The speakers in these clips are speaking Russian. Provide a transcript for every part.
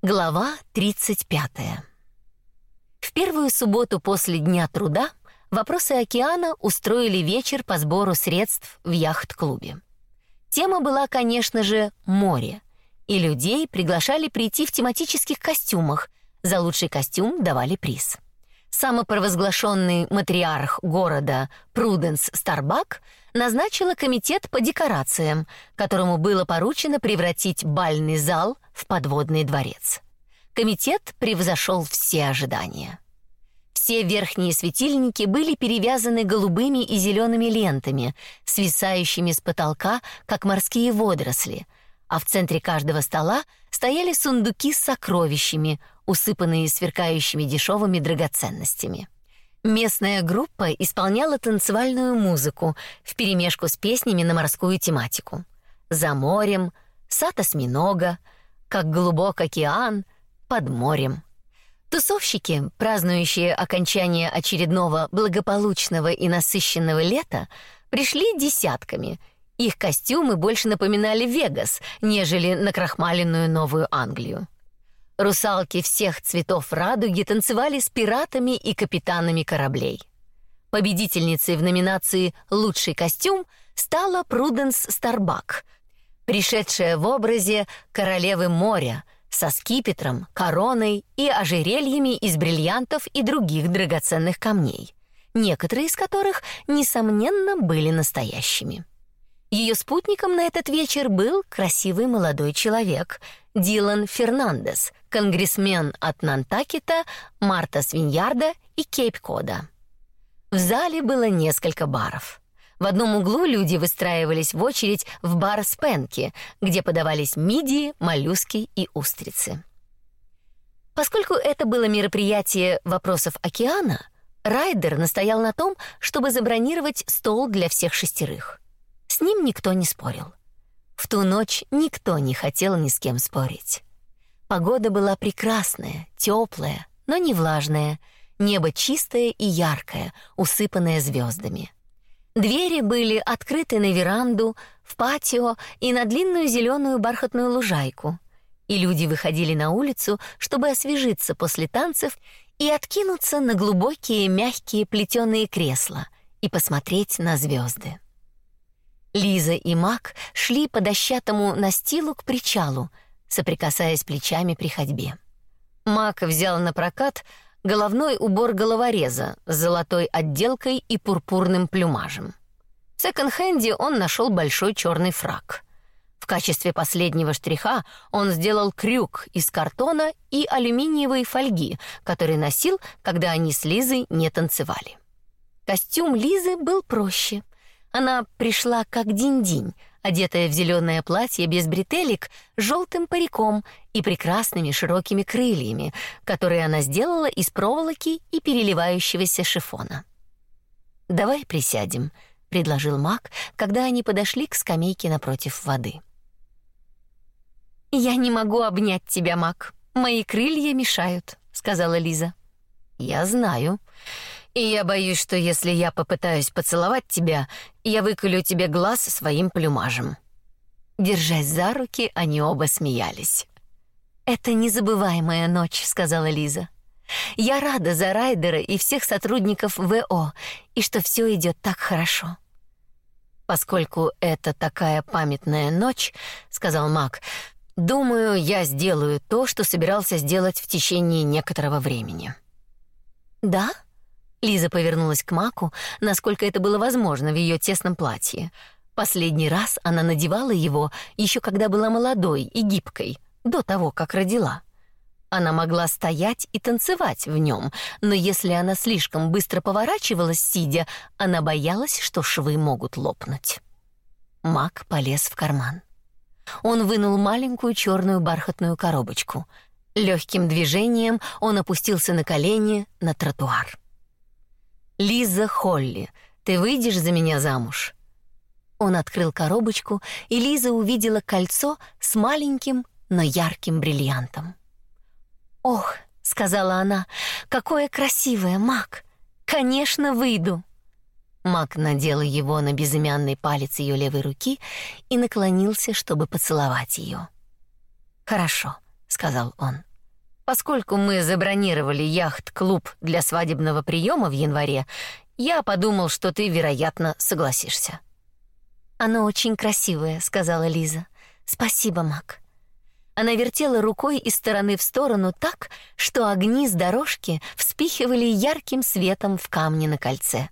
Глава 35. В первую субботу после Дня труда «Вопросы океана» устроили вечер по сбору средств в яхт-клубе. Тема была, конечно же, море, и людей приглашали прийти в тематических костюмах. За лучший костюм давали приз. Самопровозглашенный матриарх города Пруденс Старбак назначила комитет по декорациям, которому было поручено превратить бальный зал в подводный дворец. Комитет превзошел все ожидания. Все верхние светильники были перевязаны голубыми и зелеными лентами, свисающими с потолка, как морские водоросли, а в центре каждого стола стояли сундуки с сокровищами, усыпанные сверкающими дешевыми драгоценностями. Местная группа исполняла танцевальную музыку вперемешку с песнями на морскую тематику. За морем, сад осьминога, как глубок океан, под морем. Тусовщики, празднующие окончание очередного благополучного и насыщенного лета, пришли десятками. Их костюмы больше напоминали Вегас, нежели накрахмаленную Новую Англию. Русалки всех цветов радуги танцевали с пиратами и капитанами кораблей. Победительницей в номинации «Лучший костюм» стала Пруденс Старбак, пришедшая в образе королевы моря со скипетром, короной и ожерельями из бриллиантов и других драгоценных камней, некоторые из которых, несомненно, были настоящими. Ее спутником на этот вечер был красивый молодой человек, Дилан Фернандес, конгрессмен от Нантакета, Марта Свиньярда и Кейп-Кода. В зале было несколько баров. В одном углу люди выстраивались в очередь в бар Спенки, где подавались мидии, моллюски и устрицы. Поскольку это было мероприятие вопросов океана, Райдер настоял на том, чтобы забронировать стол для всех шестерых. С ним никто не спорил. В ту ночь никто не хотел ни с кем спорить. Погода была прекрасная, теплая, но не влажная, небо чистое и яркое, усыпанное звездами. Двери были открыты на веранду, в патио и на длинную зеленую бархатную лужайку. И люди выходили на улицу, чтобы освежиться после танцев и откинуться на глубокие мягкие плетеные кресла и посмотреть на звезды. Лиза и Мак шли по дощатому настилу к причалу, соприкасаясь плечами при ходьбе. Мак взял на прокат головной убор головореза с золотой отделкой и пурпурным плюмажем. В секонд-хенде он нашел большой черный фрак. В качестве последнего штриха он сделал крюк из картона и алюминиевой фольги, который носил, когда они с Лизой не танцевали. Костюм Лизы был проще — она пришла как динь-динь, одетая в зеленое платье без бретелек, желтым париком и прекрасными широкими крыльями, которые она сделала из проволоки и переливающегося шифона. «Давай присядем», — предложил Мак, когда они подошли к скамейке напротив воды. «Я не могу обнять тебя, Мак. Мои крылья мешают», — сказала Лиза. «Я знаю. И я боюсь, что если я попытаюсь поцеловать тебя, я выколю тебе глаз своим плюмажем. Держась за руки, они оба смеялись. Это незабываемая ночь, сказала Лиза. Я рада за Райдера и всех сотрудников ВО, и что все идет так хорошо. Поскольку это такая памятная ночь, сказал Мак. Думаю, я сделаю то, что собирался сделать в течение некоторого времени. Да? Лиза повернулась к Маку, насколько это было возможно в ее тесном платье. Последний раз она надевала его еще когда была молодой и гибкой, до того, как родила. Она могла стоять и танцевать в нем, но если она слишком быстро поворачивалась сидя, она боялась, что швы могут лопнуть. Мак полез в карман. Он вынул маленькую черную бархатную коробочку. Легким движением он опустился на колени на тротуар. Лиза Холли, ты выйдешь за меня замуж? Он открыл коробочку, и Лиза увидела кольцо с маленьким, но ярким бриллиантом. "Ох", сказала она. "Какое красивое, Мак. Конечно, выйду". Мак надел его на безымянный палец ее левой руки и наклонился, чтобы поцеловать ее. "Хорошо", сказал он. Поскольку мы забронировали яхт-клуб для свадебного приема в январе, я подумал, что ты, вероятно, согласишься. Оно очень красивое, сказала Лиза. Спасибо, Мак. Она вертела рукой из стороны в сторону так, что огни с дорожки вспихивали ярким светом в камни на кольце.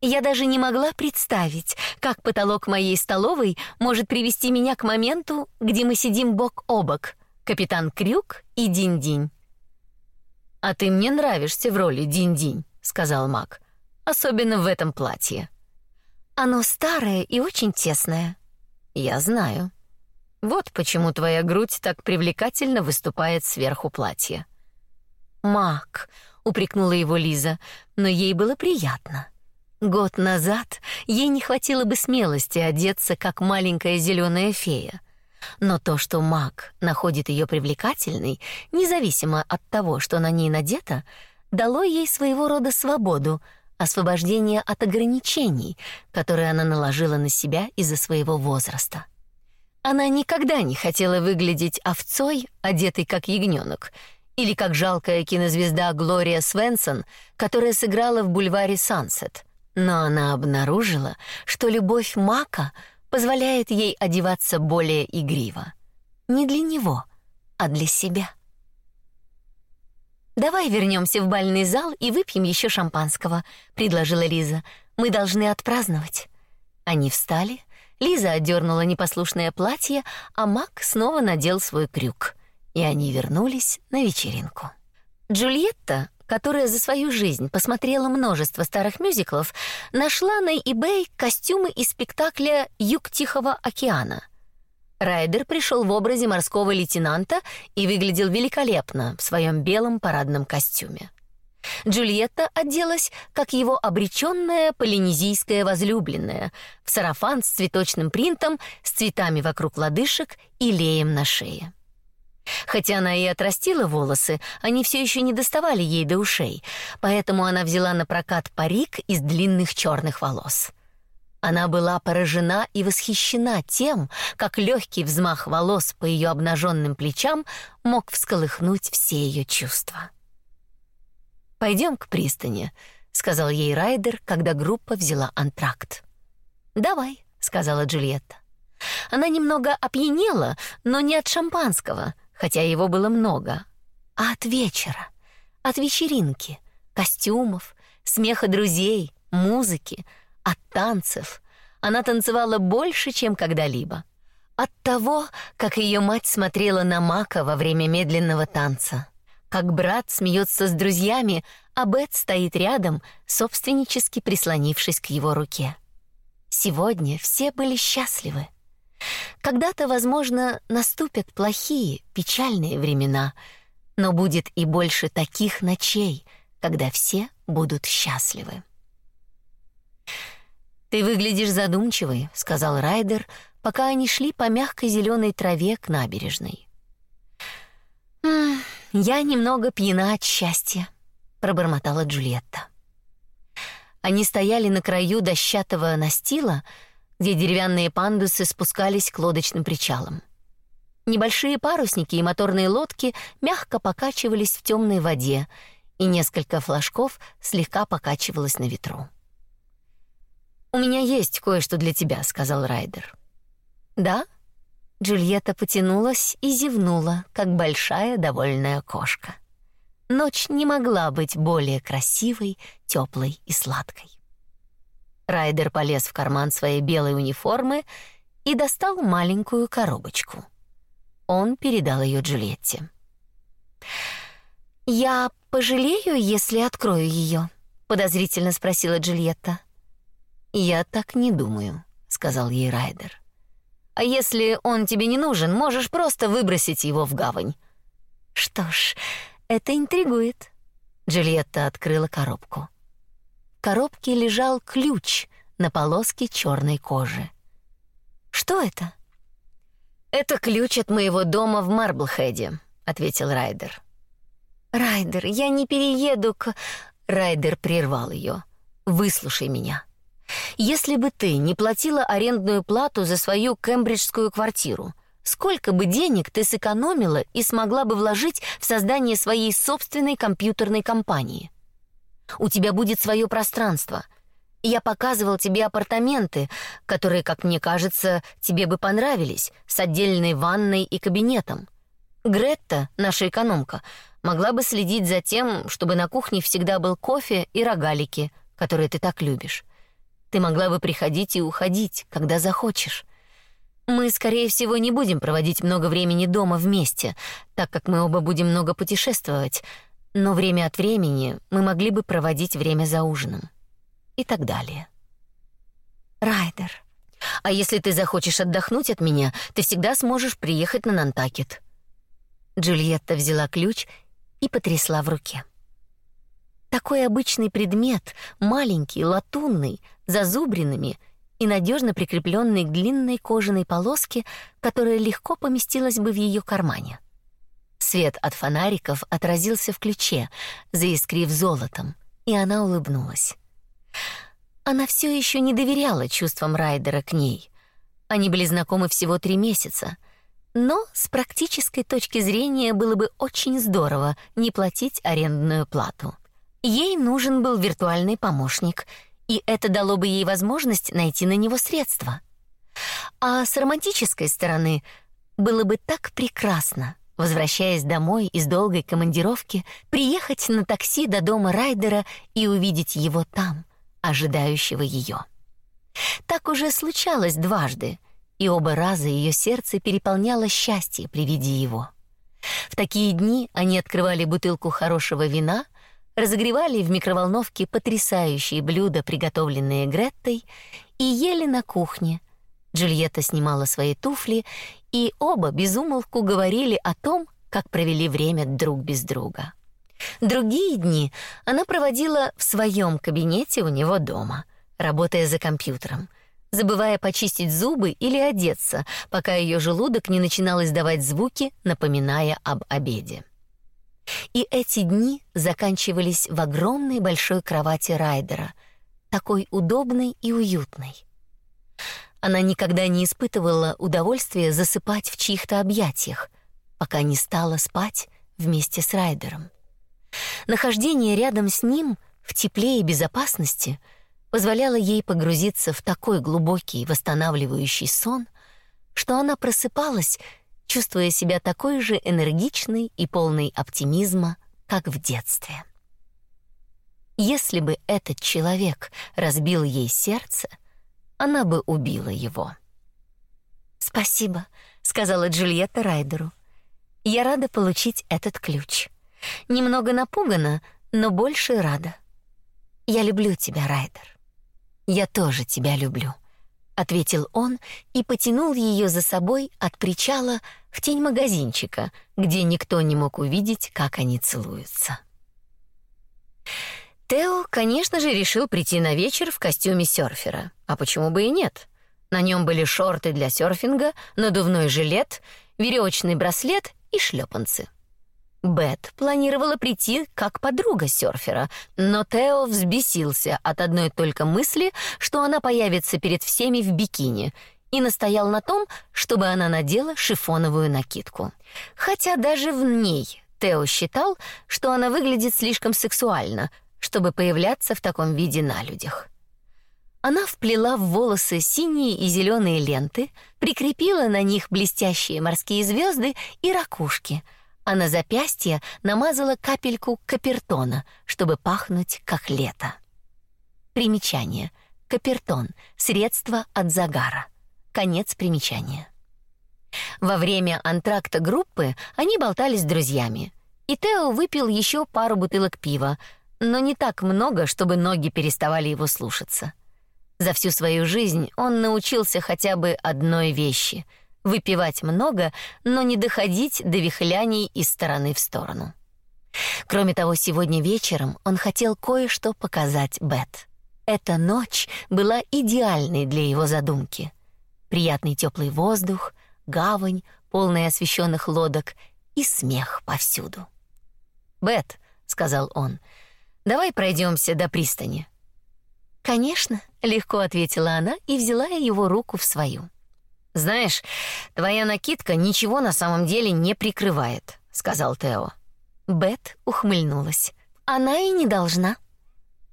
Я даже не могла представить, как потолок моей столовой может привести меня к моменту, где мы сидим бок о бок, капитан Крюк и Динь-Динь. «А ты мне нравишься в роли Динь-Динь», — сказал Мак. «Особенно в этом платье». «Оно старое и очень тесное». «Я знаю. Вот почему твоя грудь так привлекательно выступает сверху платья». «Мак», — упрекнула его Лиза, но ей было приятно. Год назад ей не хватило бы смелости одеться как маленькая зеленая фея. Но то, что маг находит ее привлекательной, независимо от того, что на ней надето, дало ей своего рода свободу, освобождение от ограничений, которые она наложила на себя из-за своего возраста. Она никогда не хотела выглядеть овцой, одетой как ягненок, или как жалкая кинозвезда Глория Свенсон, которая сыграла в бульваре Сансет. Но она обнаружила, что любовь Мака — позволяет ей одеваться более игриво. Не для него, а для себя. «Давай вернемся в бальный зал и выпьем еще шампанского», — предложила Лиза. «Мы должны отпраздновать». Они встали, Лиза отдернула непослушное платье, а Мак снова надел свой крюк. И они вернулись на вечеринку. Джульетта которая за свою жизнь посмотрела множество старых мюзиклов, нашла на eBay костюмы из спектакля «Юг Тихого океана». Райдер пришел в образе морского лейтенанта и выглядел великолепно в своем белом парадном костюме. Джульетта оделась, как его обреченная полинезийская возлюбленная, в сарафан с цветочным принтом, с цветами вокруг лодыжек и леем на шее. Хотя она и отрастила волосы, они все еще не доставали ей до ушей, поэтому она взяла на прокат парик из длинных черных волос. Она была поражена и восхищена тем, как легкий взмах волос по ее обнаженным плечам мог всколыхнуть все ее чувства. Пойдем к пристани, сказал ей Райдер, когда группа взяла антракт. Давай, сказала Джульетта. Она немного опьянела, но не от шампанского хотя его было много, а от вечера, от вечеринки, костюмов, смеха друзей, музыки, от танцев. Она танцевала больше, чем когда-либо. От того, как ее мать смотрела на Мака во время медленного танца, как брат смеется с друзьями, а Бет стоит рядом, собственнически прислонившись к его руке. Сегодня все были счастливы. Когда-то, возможно, наступят плохие, печальные времена, но будет и больше таких ночей, когда все будут счастливы. Ты выглядишь задумчивой, сказал Райдер, пока они шли по мягкой зеленой траве к набережной. я немного пьяна от счастья, пробормотала Джульетта. Они стояли на краю дощатого настила, где деревянные пандусы спускались к лодочным причалам. Небольшие парусники и моторные лодки мягко покачивались в темной воде, и несколько флажков слегка покачивалось на ветру. «У меня есть кое-что для тебя», — сказал Райдер. «Да?» Джульетта потянулась и зевнула, как большая довольная кошка. Ночь не могла быть более красивой, теплой и сладкой. Райдер полез в карман своей белой униформы и достал маленькую коробочку. Он передал ее Джульетте. «Я пожалею, если открою ее?» — подозрительно спросила Джульетта. «Я так не думаю», — сказал ей Райдер. «А если он тебе не нужен, можешь просто выбросить его в гавань». «Что ж, это интригует». Джульетта открыла коробку коробке лежал ключ на полоске черной кожи. Что это? Это ключ от моего дома в Марблхеде, ответил Райдер. Райдер, я не перееду к Райдер прервал ее. Выслушай меня. Если бы ты не платила арендную плату за свою кембриджскую квартиру, сколько бы денег ты сэкономила и смогла бы вложить в создание своей собственной компьютерной компании. У тебя будет свое пространство. Я показывал тебе апартаменты, которые, как мне кажется, тебе бы понравились, с отдельной ванной и кабинетом. Гретта, наша экономка, могла бы следить за тем, чтобы на кухне всегда был кофе и рогалики, которые ты так любишь. Ты могла бы приходить и уходить, когда захочешь. Мы, скорее всего, не будем проводить много времени дома вместе, так как мы оба будем много путешествовать, но время от времени мы могли бы проводить время за ужином. И так далее. Райдер, а если ты захочешь отдохнуть от меня, ты всегда сможешь приехать на Нантакет. Джульетта взяла ключ и потрясла в руке. Такой обычный предмет, маленький, латунный, зазубренными и надежно прикрепленный к длинной кожаной полоске, которая легко поместилась бы в ее кармане. Свет от фонариков отразился в ключе, заискрив золотом, и она улыбнулась. Она все еще не доверяла чувствам Райдера к ней. Они были знакомы всего три месяца, но с практической точки зрения было бы очень здорово не платить арендную плату. Ей нужен был виртуальный помощник, и это дало бы ей возможность найти на него средства. А с романтической стороны было бы так прекрасно, возвращаясь домой из долгой командировки, приехать на такси до дома Райдера и увидеть его там, ожидающего ее. Так уже случалось дважды, и оба раза ее сердце переполняло счастье при виде его. В такие дни они открывали бутылку хорошего вина, разогревали в микроволновке потрясающие блюда, приготовленные Греттой, и ели на кухне. Джульетта снимала свои туфли, и оба безумолку говорили о том, как провели время друг без друга. Другие дни она проводила в своем кабинете у него дома, работая за компьютером — забывая почистить зубы или одеться, пока ее желудок не начинал издавать звуки, напоминая об обеде. И эти дни заканчивались в огромной большой кровати Райдера, такой удобной и уютной. Она никогда не испытывала удовольствия засыпать в чьих-то объятиях, пока не стала спать вместе с Райдером. Нахождение рядом с ним в тепле и безопасности — позволяла ей погрузиться в такой глубокий восстанавливающий сон, что она просыпалась, чувствуя себя такой же энергичной и полной оптимизма, как в детстве. Если бы этот человек разбил ей сердце, она бы убила его. «Спасибо», — сказала Джульетта Райдеру. «Я рада получить этот ключ. Немного напугана, но больше рада. Я люблю тебя, Райдер». Я тоже тебя люблю, ответил он и потянул ее за собой от причала в тень магазинчика, где никто не мог увидеть, как они целуются. Тео, конечно же, решил прийти на вечер в костюме серфера. А почему бы и нет? На нем были шорты для серфинга, надувной жилет, веревочный браслет и шлепанцы. Бет планировала прийти как подруга серфера, но Тео взбесился от одной только мысли, что она появится перед всеми в бикини, и настоял на том, чтобы она надела шифоновую накидку. Хотя даже в ней Тео считал, что она выглядит слишком сексуально, чтобы появляться в таком виде на людях. Она вплела в волосы синие и зеленые ленты, прикрепила на них блестящие морские звезды и ракушки — а на запястье намазала капельку капертона, чтобы пахнуть как лето. Примечание. Капертон средство от загара. Конец примечания. Во время антракта группы они болтали с друзьями. И Тео выпил еще пару бутылок пива, но не так много, чтобы ноги переставали его слушаться. За всю свою жизнь он научился хотя бы одной вещи — выпивать много, но не доходить до вихляний из стороны в сторону. Кроме того, сегодня вечером он хотел кое-что показать Бет. Эта ночь была идеальной для его задумки. Приятный теплый воздух, гавань, полная освещенных лодок и смех повсюду. «Бет», — сказал он, — «давай пройдемся до пристани». «Конечно», — легко ответила она и взяла его руку в свою. Знаешь, твоя накидка ничего на самом деле не прикрывает, сказал Тео. Бет ухмыльнулась. Она и не должна.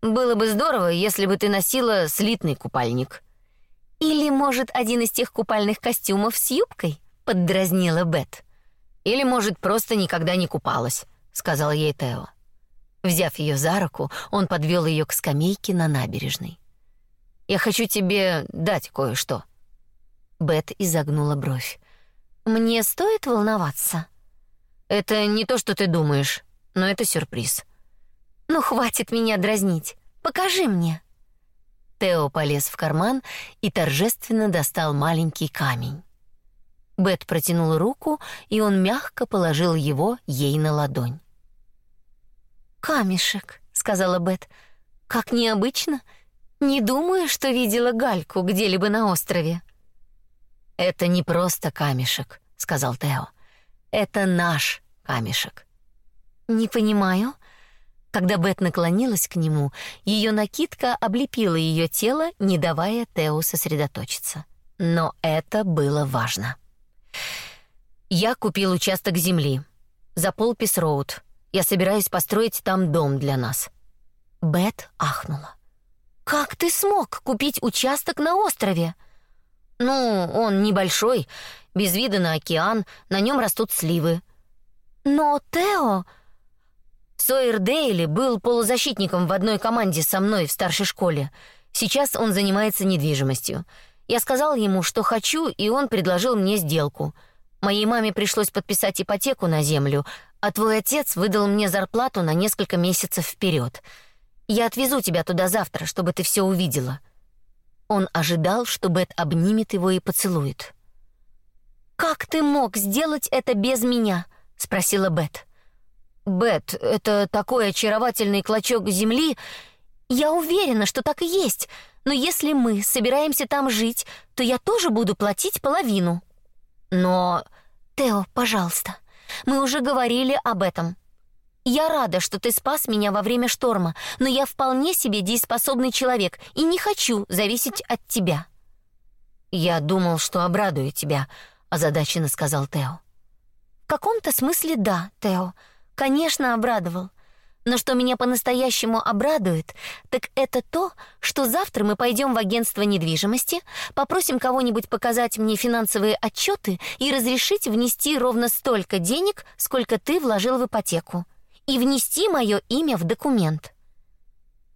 Было бы здорово, если бы ты носила слитный купальник. Или, может, один из тех купальных костюмов с юбкой? поддразнила Бет. Или, может, просто никогда не купалась, сказал ей Тео. Взяв ее за руку, он подвел ее к скамейке на набережной. Я хочу тебе дать кое-что. Бет изогнула бровь. Мне стоит волноваться. Это не то, что ты думаешь, но это сюрприз. Ну хватит меня дразнить. Покажи мне. Тео полез в карман и торжественно достал маленький камень. Бет протянула руку, и он мягко положил его ей на ладонь. Камешек, сказала Бет. Как необычно. Не думаю, что видела гальку где-либо на острове. Это не просто камешек, сказал Тео. Это наш камешек. Не понимаю. Когда Бет наклонилась к нему, ее накидка облепила ее тело, не давая Тео сосредоточиться. Но это было важно. Я купил участок земли за Полпис-роуд. Я собираюсь построить там дом для нас. Бет ахнула. Как ты смог купить участок на острове? Ну, он небольшой, без вида на океан, на нем растут сливы. Но Тео Сойер Дейли был полузащитником в одной команде со мной в старшей школе. Сейчас он занимается недвижимостью. Я сказал ему, что хочу, и он предложил мне сделку. Моей маме пришлось подписать ипотеку на землю, а твой отец выдал мне зарплату на несколько месяцев вперед. Я отвезу тебя туда завтра, чтобы ты все увидела. Он ожидал, что Бет обнимет его и поцелует. Как ты мог сделать это без меня? спросила Бет. Бет, это такой очаровательный клочок земли. Я уверена, что так и есть. Но если мы собираемся там жить, то я тоже буду платить половину. Но Тео, пожалуйста, мы уже говорили об этом. Я рада, что ты спас меня во время шторма, но я вполне себе дееспособный человек и не хочу зависеть от тебя. Я думал, что обрадую тебя, озадаченно сказал Тео. В каком-то смысле да, Тео. Конечно, обрадовал. Но что меня по-настоящему обрадует, так это то, что завтра мы пойдем в агентство недвижимости, попросим кого-нибудь показать мне финансовые отчеты и разрешить внести ровно столько денег, сколько ты вложил в ипотеку, и внести мое имя в документ.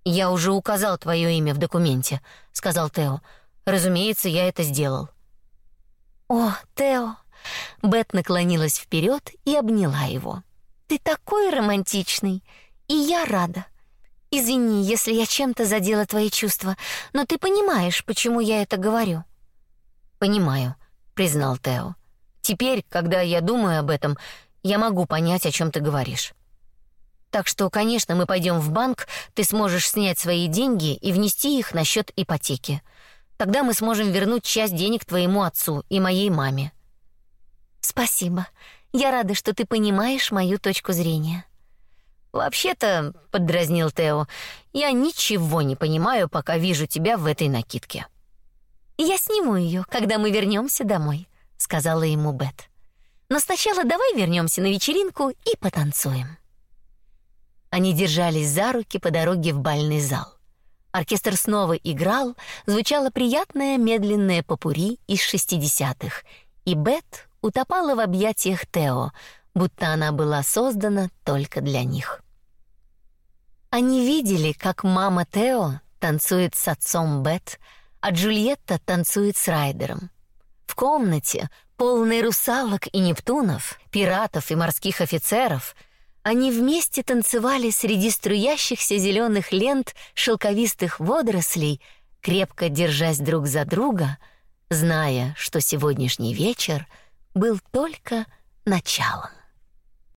Я уже указал твое имя в документе, сказал Тео. Разумеется, я это сделал. О, Тео. Бет наклонилась вперед и обняла его. Ты такой романтичный. И я рада. Извини, если я чем-то задела твои чувства, но ты понимаешь, почему я это говорю. Понимаю, признал Тео. Теперь, когда я думаю об этом, я могу понять, о чем ты говоришь. Так что, конечно, мы пойдем в банк, ты сможешь снять свои деньги и внести их на счет ипотеки. Тогда мы сможем вернуть часть денег твоему отцу и моей маме. Спасибо. Я рада, что ты понимаешь мою точку зрения. Вообще-то, поддразнил Тео, я ничего не понимаю, пока вижу тебя в этой накидке. Я сниму ее, когда мы вернемся домой, сказала ему Бет. Но сначала давай вернемся на вечеринку и потанцуем. Они держались за руки по дороге в бальный зал. Оркестр снова играл, звучала приятная медленная попури из шестидесятых, и Бет утопала в объятиях Тео, будто она была создана только для них. Они видели, как мама Тео танцует с отцом Бет, а Джульетта танцует с Райдером. В комнате, полной русалок и нептунов, пиратов и морских офицеров, они вместе танцевали среди струящихся зеленых лент шелковистых водорослей, крепко держась друг за друга, зная, что сегодняшний вечер был только началом.